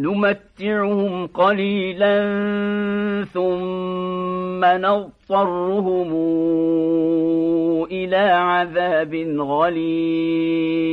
نمتعهم قليلا ثم نضطرهم إلى عذاب غليظ.